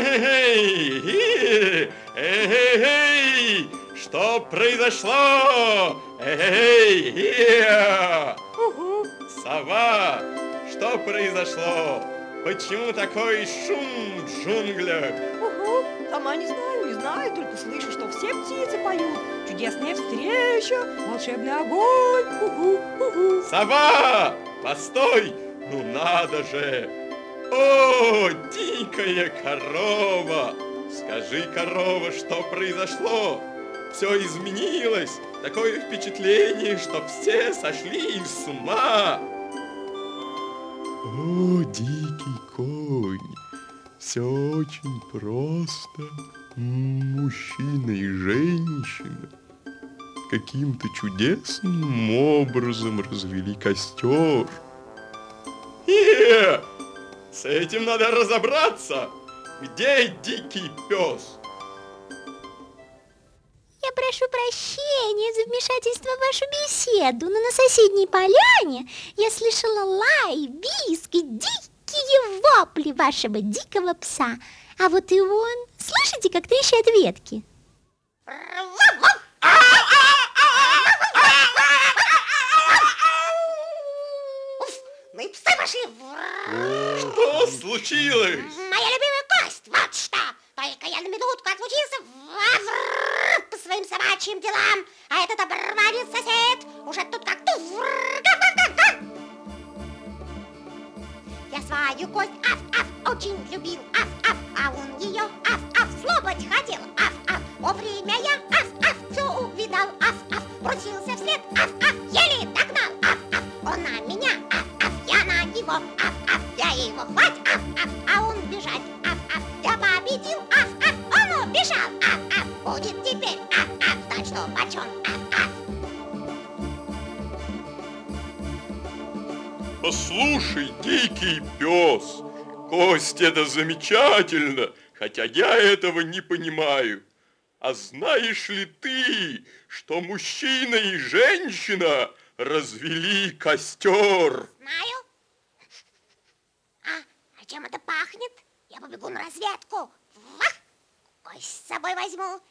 Эй, эй, эй, что произошло? Эй, эй, сова, что произошло? Почему такой шум в джунглях? Угу. Сама не знаю, не знаю, только слышу, что все птицы поют. Чудесная встреча, волшебный огонь. Угу, угу. Сова, постой, ну надо же! О, дикая корова! Скажи, корова, что произошло? Все изменилось. Такое впечатление, что все сошли с ума. О, дикий конь, все очень просто. Мужчина и женщина каким-то чудесным образом развели костер. Э, с этим надо разобраться. Где дикий пес? Я прошу прощения за вмешательство в вашу беседу, но на соседней поляне я слышала лай, визг и дикие вопли вашего дикого пса. А вот и он. Слышите, как трещат ветки? Ну и псы пошли. Что случилось? Моя любимая кость, вот что. Только я на минутку отлучился по своим собачьим делам, а этот оборванец сосед уже тут как тут. Я свою кость аф-аф очень любил, аф-аф, а он ее аф-аф слопать хотел, аф-аф. Вовремя я аф-аф все увидал, аф-аф, бросился вслед, аф-аф, еле его хвать, аф-аф, а он бежать, аф-аф. Я победил, аф-аф, он убежал, аф-аф, будет теперь, аф-аф, знать, что почем, аф-аф. Послушай, дикий пес, кость это замечательно, хотя я этого не понимаю. А знаешь ли ты, что мужчина и женщина развели костер? Знаю. Чем это пахнет? Я побегу на разведку. Вах! Кость с собой возьму.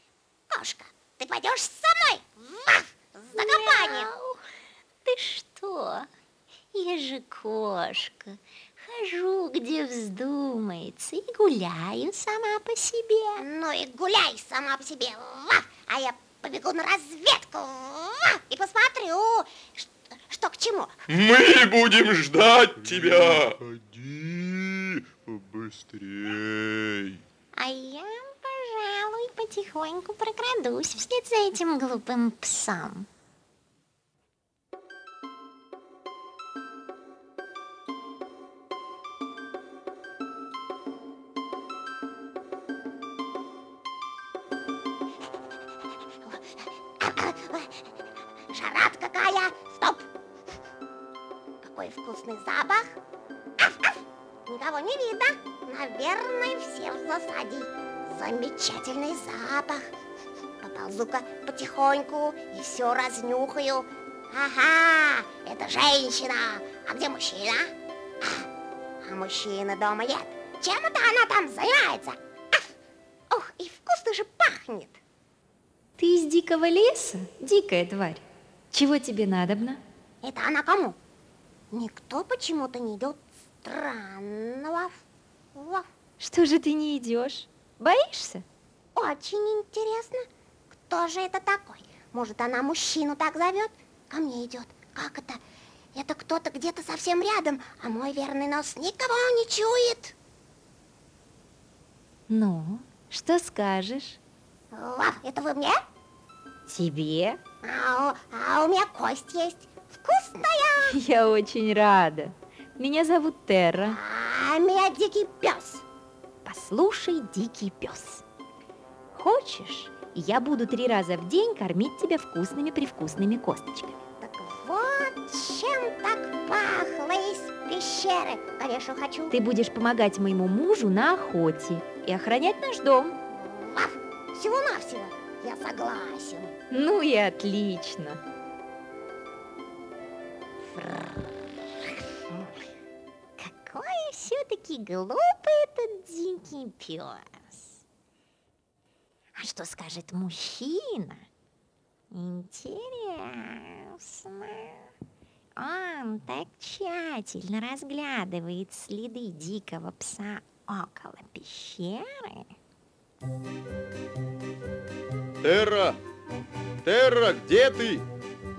Кошка, ты пойдешь со мной? Вах! За компанию. Мяу. Ты что? Я же кошка. Хожу, где вздумается, и гуляю сама по себе. Ну и гуляй сама по себе. Вах! А я побегу на разведку. Вах! И посмотрю, что, что к чему. Мы будем ждать тебя. Ходи побыстрей. А я, пожалуй, потихоньку прокрадусь вслед за этим глупым псом. И все разнюхаю. Ага, это женщина. А где мужчина? А, а мужчины дома нет. Чем это она там занимается? Аф! Ох, и вкусно же пахнет. Ты из дикого леса, дикая тварь. Чего тебе надобно? Это она кому? Никто почему-то не идет странного. Что же ты не идешь? Боишься? Очень интересно, кто же это такой? Может, она мужчину так зовет? Ко мне идет. Как это? Это кто-то где-то совсем рядом, а мой верный нос никого не чует. Ну, что скажешь? Во, это вы мне? Тебе? А, а у меня кость есть. Вкусная. Я очень рада. Меня зовут Терра. А меня дикий пес. Послушай, дикий пес. Хочешь, я буду три раза в день кормить тебя вкусными-привкусными косточками. Так вот, чем так пахло из пещеры. Конечно, хочу. Ты будешь помогать моему мужу на охоте и охранять наш дом. Ваф, всего-навсего. Я согласен. Ну и отлично. Какой все-таки глупый этот дикий пес. А что скажет мужчина? Интересно. Он так тщательно разглядывает следы дикого пса около пещеры. Терра! Терра, где ты?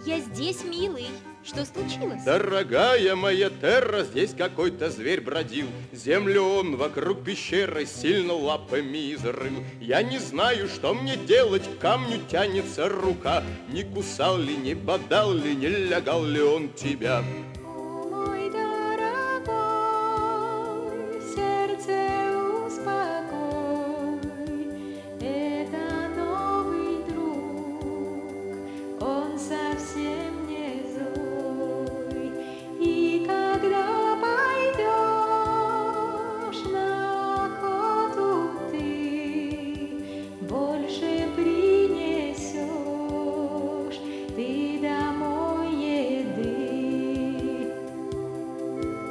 Я здесь, милый. Что случилось? Дорогая моя Терра, здесь какой-то зверь бродил. Землю он вокруг пещеры сильно лапами изрыл. Я не знаю, что мне делать, к камню тянется рука. Не кусал ли, не бодал ли, не лягал ли он тебя?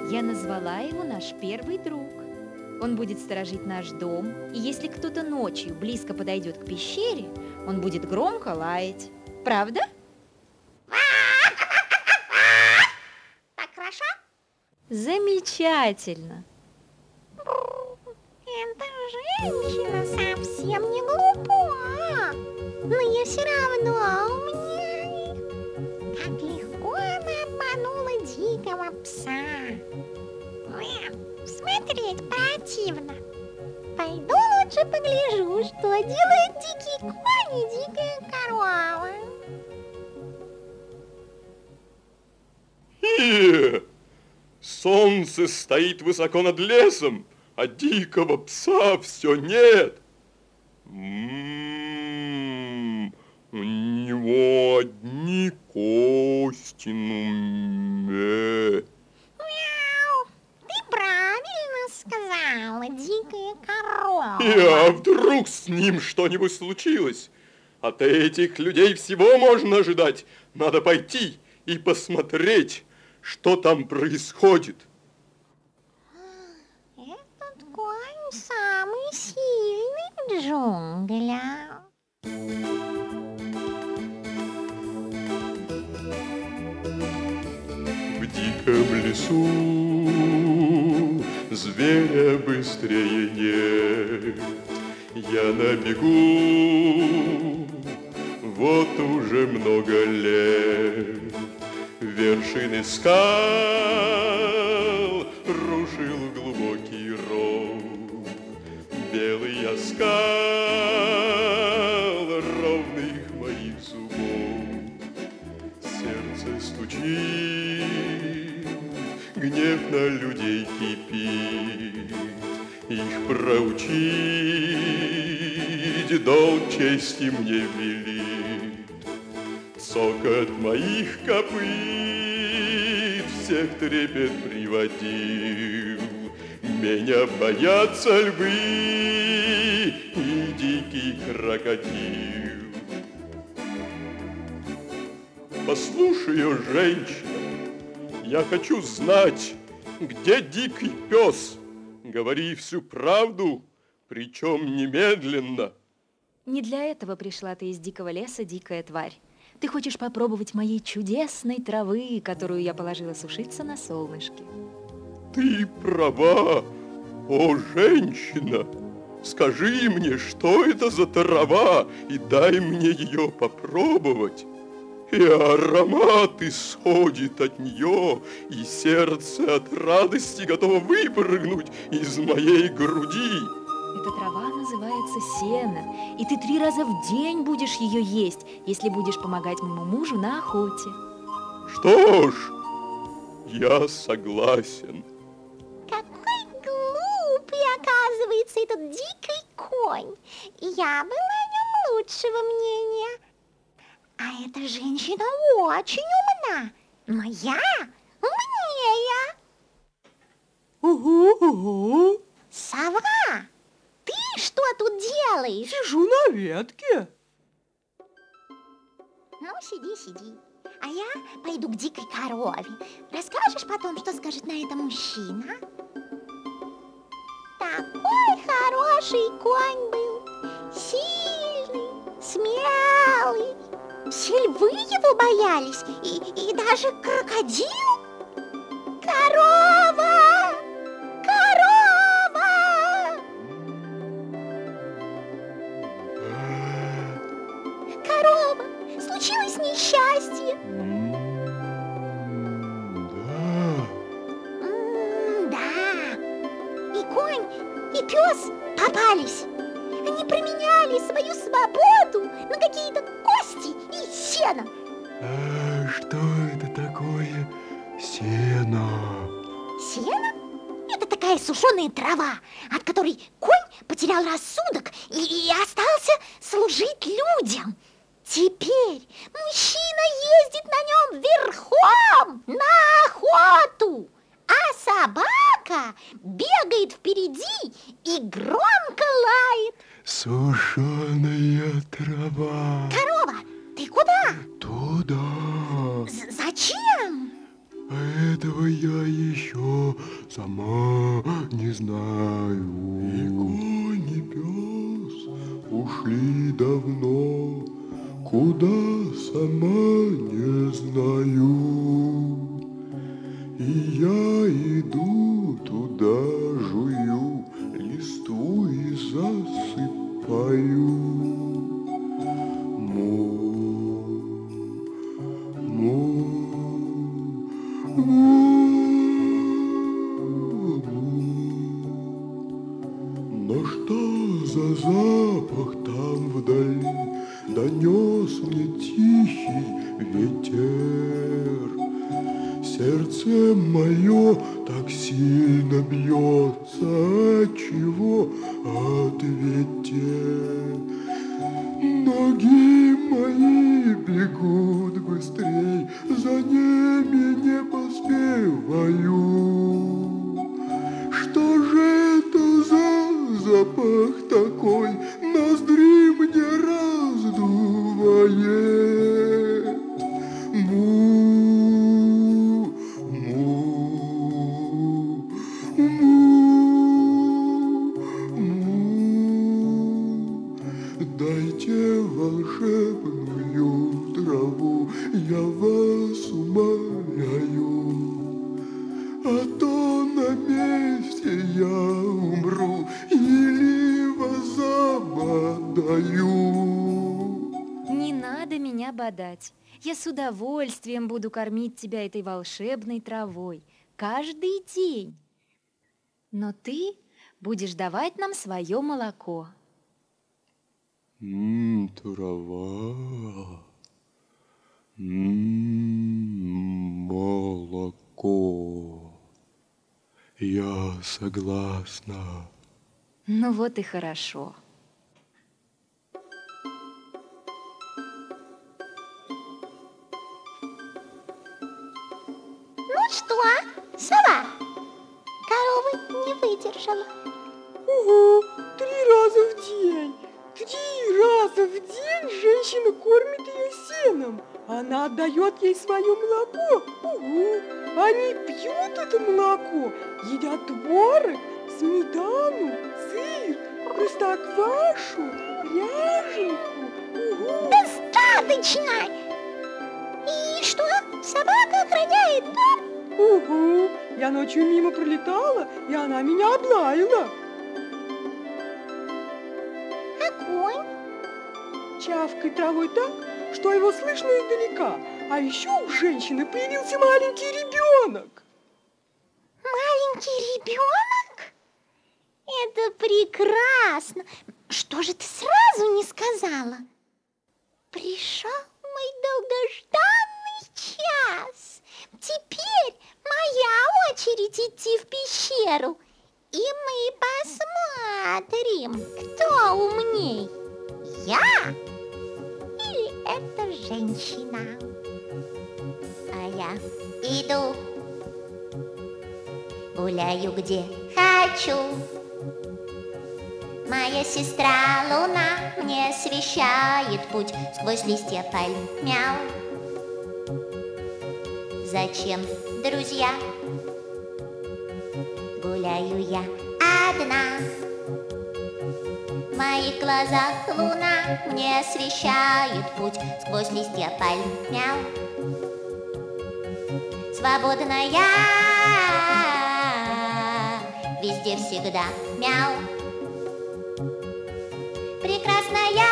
Я назвала его наш первый друг. Он будет сторожить наш дом, и если кто-то ночью близко подойдет к пещере, он будет громко лаять. Правда? Так хорошо? Замечательно. Эта женщина совсем не глупа, но я все равно умнее. Как легко она обманула дикого пса. Эх, смотреть противно. Пойду лучше погляжу, что делает дикий конь и дикая корова. Солнце стоит высоко над лесом, а дикого пса все нет. М, У него одни кости, ну, ме. Мяу, ты правильно сказала, дикая корова. А вдруг с ним что-нибудь случилось? От этих людей всего можно ожидать. Надо пойти и посмотреть, что там происходит. Этот конь самый сильный в джунглях. В диком лесу зверя быстрее нет. Я на бегу вот уже много лет. Вершины скал рушил глубокий ров. Белый оскал ровных моих зубов. Сердце стучит, гнев на людей кипит. Их проучить долг чести мне велит. Цокот моих копыт всех трепет приводил. Меня боятся львы и дикий крокодил. Послушай, женщина, я хочу знать, где дикий пес. Говори всю правду, причем немедленно. Не для этого пришла ты из дикого леса, дикая тварь. Ты хочешь попробовать моей чудесной травы, которую я положила сушиться на солнышке. Ты права, о, женщина. Скажи мне, что это за трава, и дай мне ее попробовать. И аромат исходит от нее, и сердце от радости готово выпрыгнуть из моей груди. Эта трава называется сено, и ты три раза в день будешь ее есть, если будешь помогать моему мужу на охоте. Что ж, я согласен. Какой глупый, оказывается, этот дикий конь. Я была о нем лучшего мнения. А эта женщина очень умна, но я умнее. Ого, ого, Сова, ты что тут делаешь? сижу на ветке. Ну, сиди, сиди. А я пойду к дикой корове. Расскажешь потом, что скажет на это мужчина? Такой хороший конь был. Сильный, все львы его боялись, и, и даже крокодил. Сушеная трава, от которой конь потерял рассудок и, и остался служить людям. Теперь мужчина ездит на нем за запах там вдали Донес мне тихий ветер? Сердце мое так сильно Дайте волшебную траву, я вас умоляю. А то на месте я умру или вас забодаю. Не надо меня бодать. Я с удовольствием буду кормить тебя этой волшебной травой каждый день. Но ты будешь давать нам свое молоко. Ммм, трава. Ммм, молоко. Я согласна. Ну вот и хорошо. Свое молоко. Ого, они пьют это молоко, едят творог, сметану, сыр, простоквашу, ряженку. Ого. Достаточно! И что, собака охраняет дом? Ого, я ночью мимо пролетала, и она меня облаяла. А конь? Чавкой травой так, что его слышно издалека. А еще у женщины появился маленький ребенок. Маленький ребенок? Это прекрасно! Что же ты сразу не сказала? Пришел мой долгожданный час. Теперь моя очередь идти в пещеру. И мы посмотрим, кто умней. Я или эта женщина? А я иду. Гуляю где хочу. Моя сестра луна мне освещает путь. Сквозь листья пальм мяу Зачем, друзья, гуляю я одна. В моих глазах луна мне освещает путь. Сквозь листья пальм мяу Свободная. Везде всегда мяу. Прекрасная.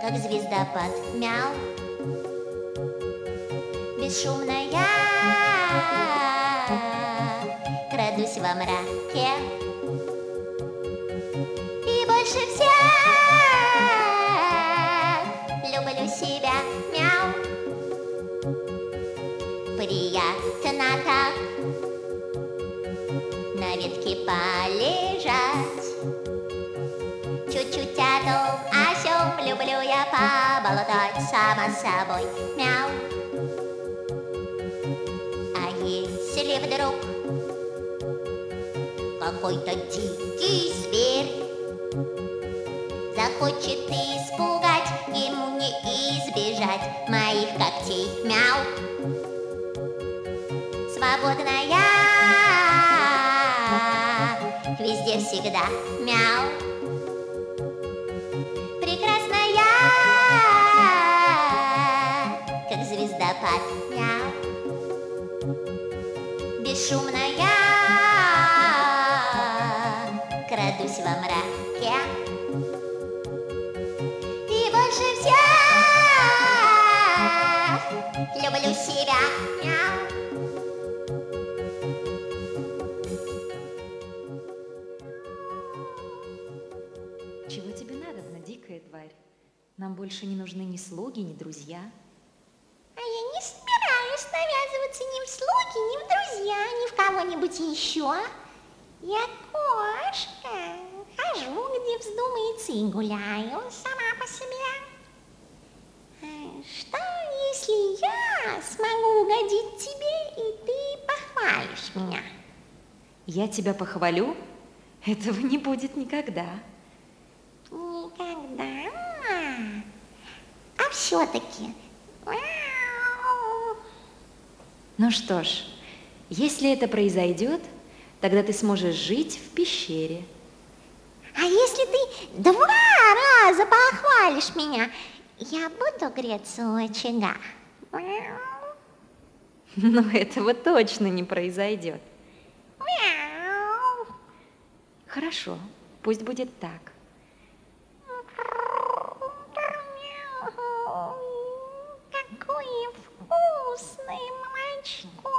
Как звездопад мяу. Бесшумная. Крадусь во мраке. И больше всех Люблю себя. Мяу Так На ветке полежать. Чуть-чуть о том, о сём Люблю я поболтать Само собой. Мяу. А если вдруг Какой-то дикий зверь Захочет испугать Ему не избежать Моих когтей. Мяу Свободная Везде всегда мяу. Прекрасная. Как звездопад мяу Бесшумная. Крадусь во мраке. И больше всех Люблю себя Нам больше не нужны ни слуги, ни друзья. А я не собираюсь навязываться ни в слуги, ни в друзья, ни в кого-нибудь еще. Я кошка, хожу, где вздумается, и гуляю сама по себе. А Что, если я смогу угодить тебе, и ты похвалишь меня? Я тебя похвалю? Этого не будет никогда. Никогда. А все-таки... Ну что ж, если это произойдет, тогда ты сможешь жить в пещере. А если ты два раза похвалишь меня, я буду греться у очага. Но этого точно не произойдет. мяу. Хорошо, пусть будет так. Мяу. Какое вкусное молочко.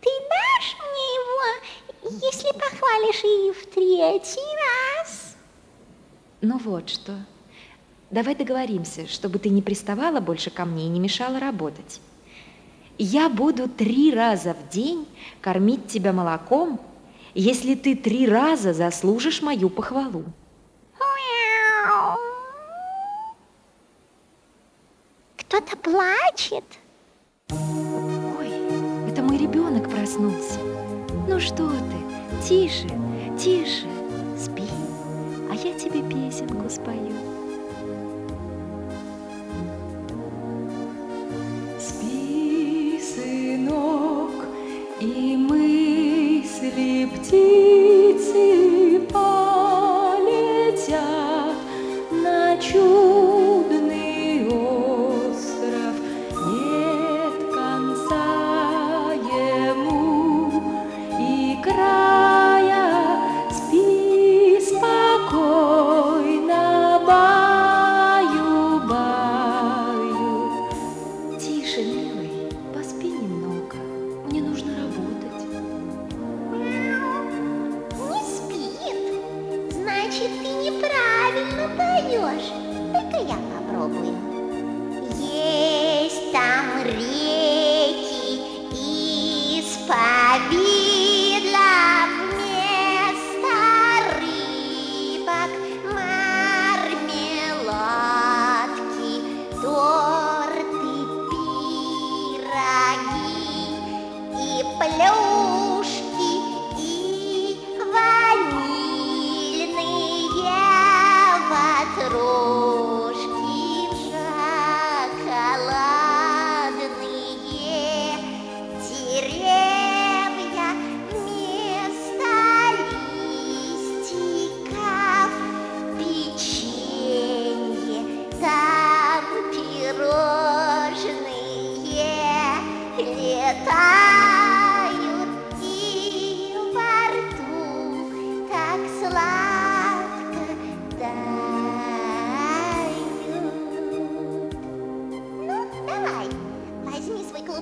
Ты дашь мне его, если похвалишь и в третий раз? Ну вот что. Давай договоримся, чтобы ты не приставала больше ко мне и не мешала работать. Я буду три раза в день кормить тебя молоком, если ты три раза заслужишь мою похвалу. Кто-то плачет. Ой, это мой ребенок проснулся. Ну что ты, тише, тише, спи, а я тебе песенку спою. Спи, сынок, и мысли птицы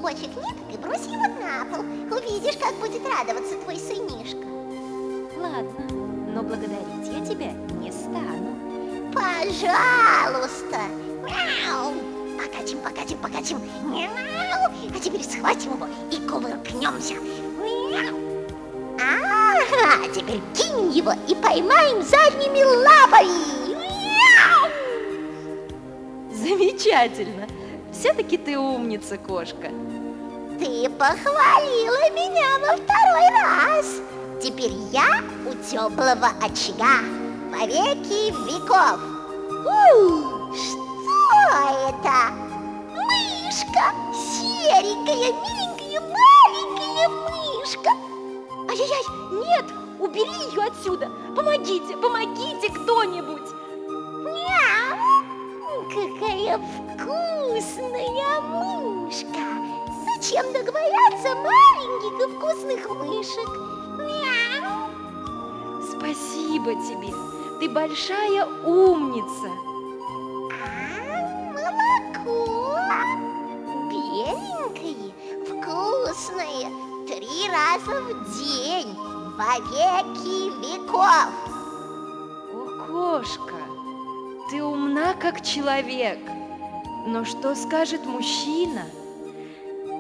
клубочек ниток и брось его на пол. Увидишь, как будет радоваться твой сынишка. Ладно, но благодарить я тебя не стану. Пожалуйста. Мяу. Покатим, покатим, покатим. Мяу. А теперь схватим его и кувыркнемся. Мяу. Ага, теперь кинем его и поймаем задними лапами. Мяу. Замечательно. Все-таки ты умница, кошка. Ты похвалила меня во второй раз. Теперь я у теплого очага во веки веков. У, что это? Мышка, серенькая, миленькая, маленькая мышка. Ай-яй-яй, нет, убери ее отсюда. Помогите, помогите кто-нибудь. Какая вкусная мышка. Зачем договорятся маленьких и вкусных мышек? Мяу. Спасибо тебе. Ты большая умница. А, молоко. Беленькое, вкусное, три раза в день, во веки веков. О, кошка, ты умна, как человек. Но что скажет мужчина?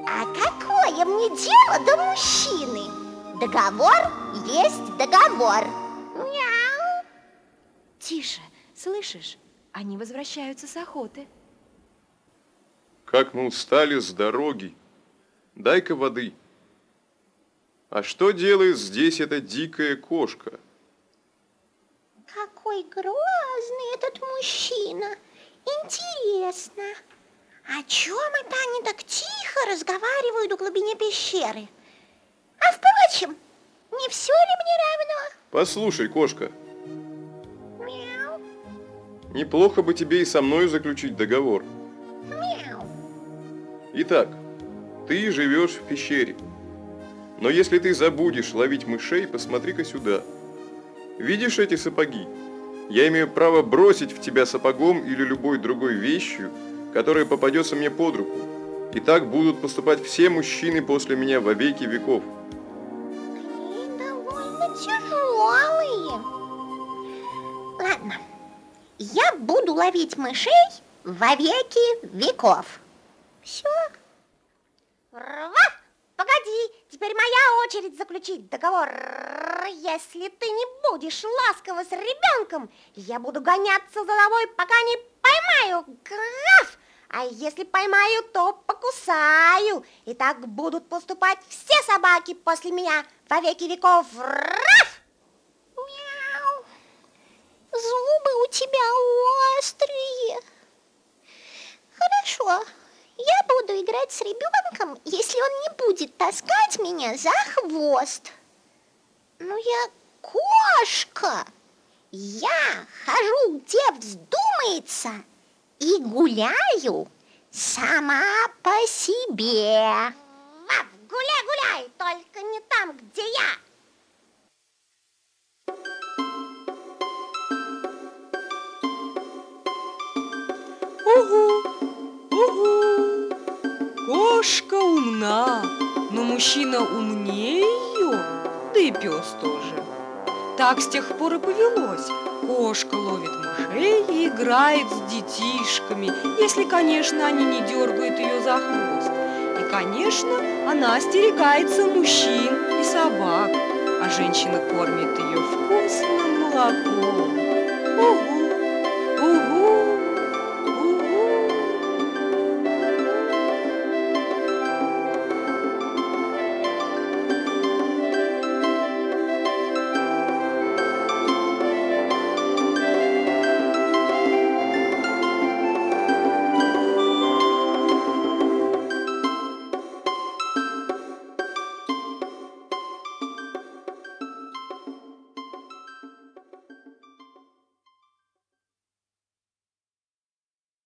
А какое мне дело до мужчины? Договор есть договор. Мяу. Тише, слышишь? Они возвращаются с охоты. Как мы устали с дороги. Дай-ка воды. А что делает здесь эта дикая кошка? Какой грозный этот мужчина. Интересно, о чем это они так тихо разговаривают в глубине пещеры? А впрочем, не все ли мне Послушай, кошка, равно? Мяу, неплохо бы тебе и со мной заключить договор. мяу. Итак, ты живешь в пещере. Но если ты забудешь ловить мышей, посмотри-ка сюда. Видишь эти сапоги? Я имею право бросить в тебя сапогом или любой другой вещью, которая попадется мне под руку. И так будут поступать все мужчины после меня во веки веков. Они довольно тяжелые. Ладно, я буду ловить мышей во веки веков. Все. Рва! Погоди, теперь моя очередь заключить договор. Если ты не будешь ласково с ребенком, я буду гоняться за тобой, пока не поймаю. Граф! А если поймаю, то покусаю. И так будут поступать все собаки после меня во веки веков. Раф! Мяу. Зубы у тебя острые. Хорошо, я буду играть с ребенком, если он не будет таскать меня за хвост. Но я кошка. Я хожу, где вздумается, и гуляю сама по себе. Вав, гуляй-гуляй, только не там, где я. Умна, но мужчина умнее ее, да и пес тоже. Так с тех пор и повелось. Кошка ловит мышей и играет с детишками, если, конечно, они не дергают ее за хвост. И, конечно, она остерегается мужчин и собак, а женщина кормит ее вкусным молоком.